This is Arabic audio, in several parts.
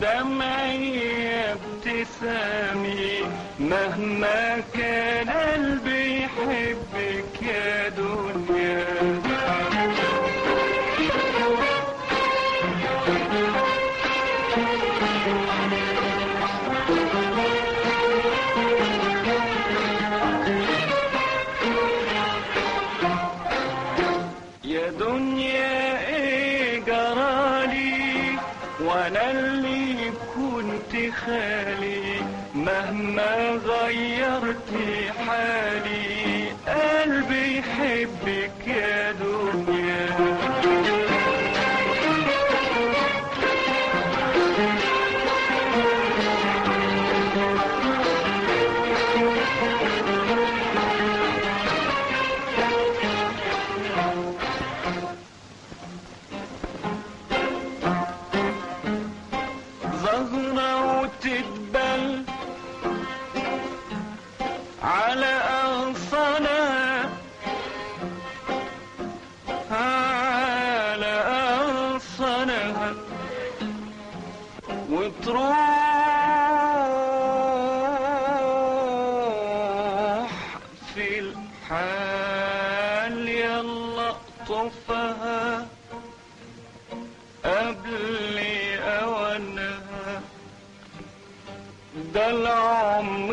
دمعي ابتسامي مهما كان قلبي يحبك يا دنيا. وأنا اللي كنت خالي مهما غيرت حالي قلبي يحبك وتروح في الحال يلا طفها. قبل أوانها ده العمر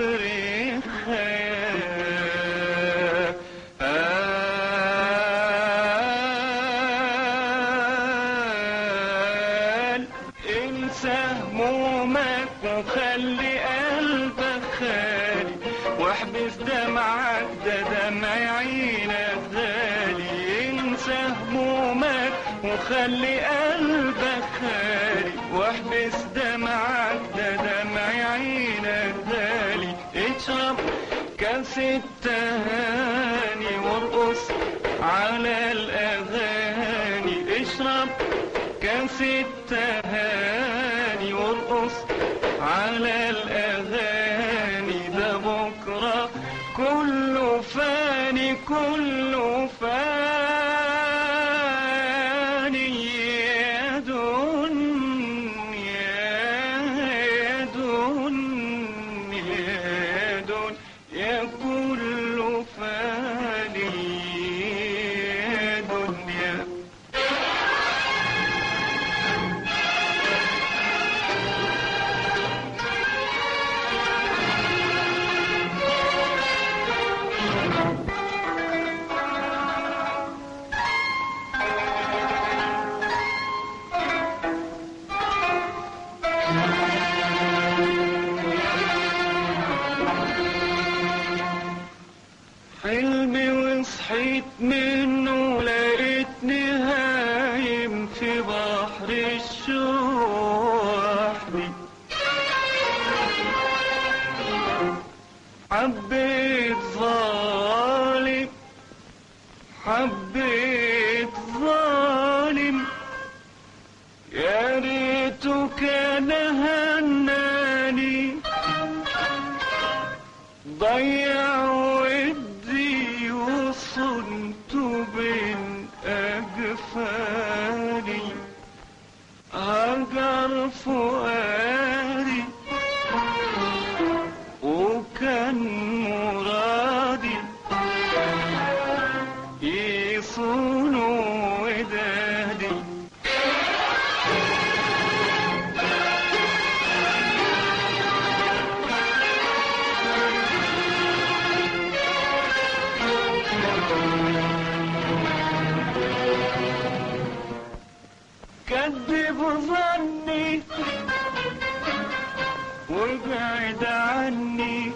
واحبس دمعك ده دمع عينك غالي انسى همومك وخلي قلبك خالي. واحبس دمعك ده دمع عينك غالي اشرب كاس التهاني وارقص على الأغاني. اشرب كاس التهاني بكره كله فاني وصحيت منه لقيتني هايم في بحر الشوق وحدي حبيت ظالم حبيت ظالم. يا ريته كان هناني ضيع وصنت بين أجفاني هجر فؤادي وكان كذب ظني وابعد عني